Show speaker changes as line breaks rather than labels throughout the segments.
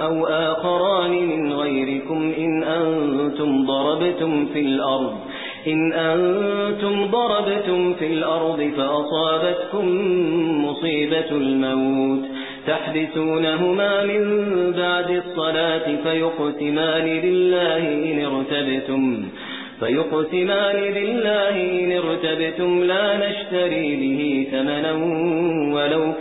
أو آخران من غيركم إن أنتم ضربتم في الأرض إن أنتم ضربتم في الأرض فأصابتكم مصيبة الموت تحدثونهما من بعد الصلاة فيقسمان بالله إن ارتبتم فيقسمان بالله إن ارتبتم لا نشتري به ثمنا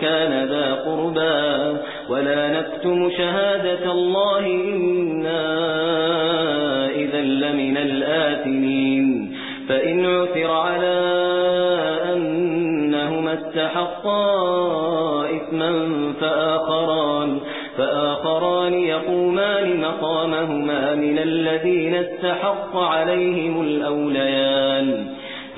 كان ذا قربا ولا نكتم شهادة الله إنا إذا لمن الآثمين. فإن عثر على أنهما استحقا إثما فآخران فآخران يقومان مقامهما من الذين استحق عليهم الأوليان.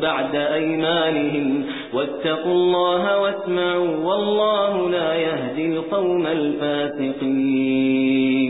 بعد أيمانهم واتقوا الله واسمعوا والله لا يهدي القوم الفاسقين.